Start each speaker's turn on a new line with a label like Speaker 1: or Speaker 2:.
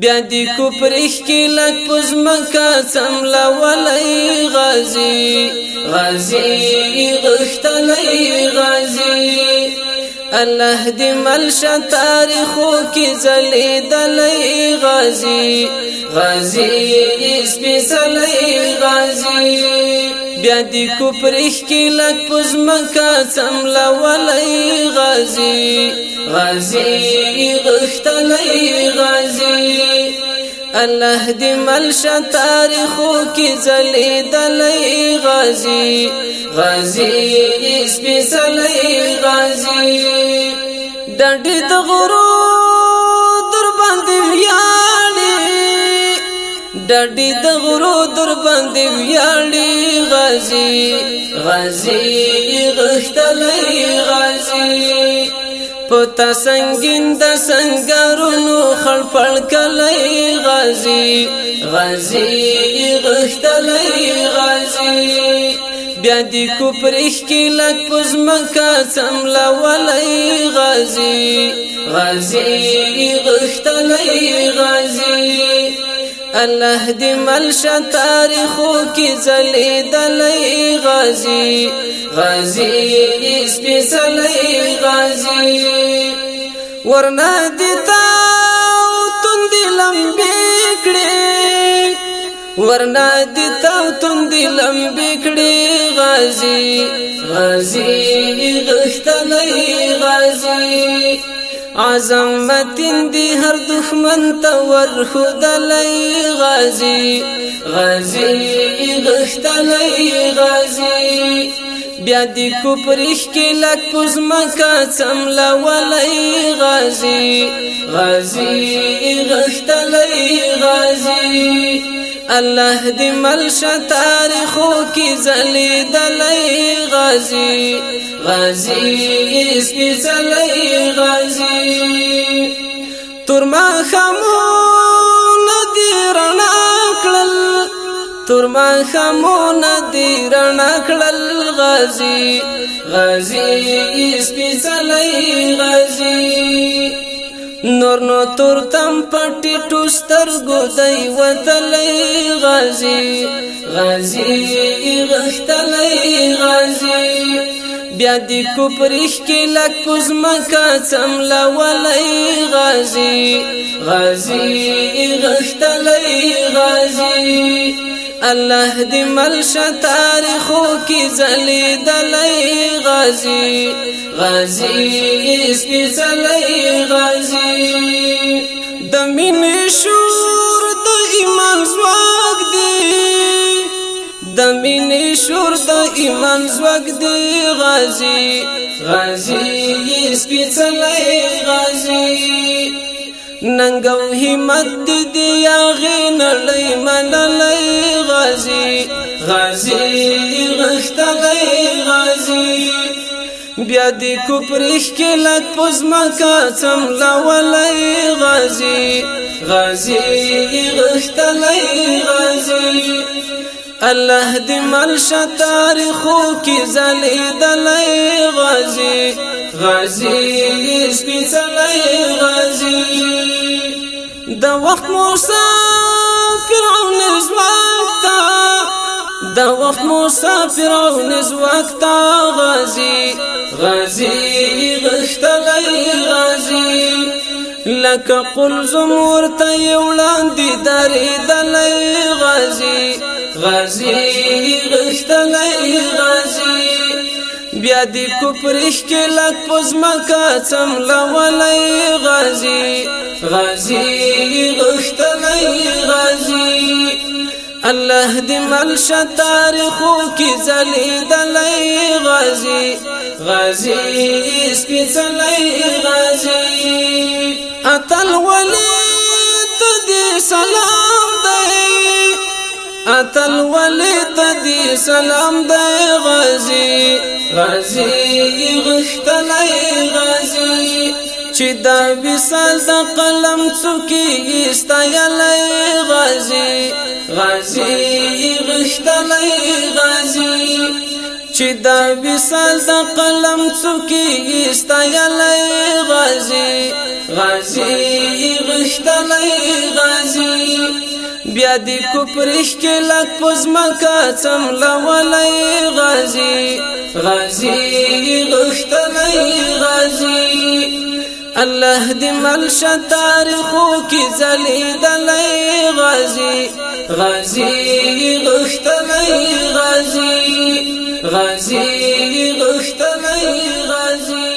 Speaker 1: بیا دی کفر اخکی لک پز مکا سملا ولی غازی غازی غختلی غازی الله دی ملش تاریخو کی زلی دلی غازی غازی اسپی زلی غازی بیا دی کفر اخکی لک پز مکا سملا ولی غازی غازی غختلی غازی الله دې ملش تاریخو کې زلي دلي غازي غازي سپېڅلي غازي ډډې د غرو در باندې ویاړي ډډې د غرو در باندې ویاړي غازي غازي غختلي غازي پتا سنگین د سنگارونو خړپړ کلی غازی غازی غختلی غازی بیا دی کوپرخ کې لک پز مکا سملا ولای غازی غازی غختلی غازی الله دې ملش تاریخو کې زلي دلې غازي غازي سپېڅلې غازي ورنا دې تا توند لمبې کړې ورنا دې تا توند لمبې کړې غازي غازي غختلې غازي عظمت دی هر دښمن ته ور خدلای غازی غازی غختلای غازی بیا دی کوپرش کې لک پوز مکا سملا ولای غازی غازی غختلای غازی الله دې ملش تاریخو کې زلي دلي غازي غازي اسمي زلي غازي تر ما خمو ندي رڼا کړل تر ما خمو ندي رڼا کړل غازي غازي اسمي زلي غازي نور نو تور تم پټی ټوستر ګودای وتلې غازی غازی غختلې غازی بیا د کوپرخ کې لک پوز مکا څملا ولې غازی غازی غختلې غازی الله دې ملش تاریخو کې زلي دلې غازی غازی سپېڅلې غازی ایمان زوګ دی غازی غازی سپیڅلای غازی ننګو همت دې یا غنړې منلای غازی غازی غښتلای غازی بیا دې کوپرخ کې لک پزما کا سم لولای غازی غازی غښتلای غازی الله دې مرش تاریخو کې زلیدلې غازی غازی سپېڅلې غازی د وخت موسی فرعون زواک تا د وخت موسی فرعون زواک تا غازی غازی غشتلې غازی لکه قل زمور ته یولاندې درې دلې غازی غازی غشتلی غازی بیا دی کفر بوز مكاتم چملا غازي غازی غازی غشتلی غازی الله دی ملش تاریخو کی زلی دلی غازی غازی زلي غازی اتل ولی تدی سلام دی اتل ولی تدی سلام د غازی غازی غختلی غازی چې د وسال د قلم څوکي استایلی غازی غازی غختلی غازی چې د وسال د قلم څوکي استایلی غازی غازی غختلی بیا د کفر اشکلک پزمکا څم لولای غازی غازی غختنی غازی الله دې ملش تاریخو کې زلیدلې غازی غازی غختنی غازی غازی غختنی غازی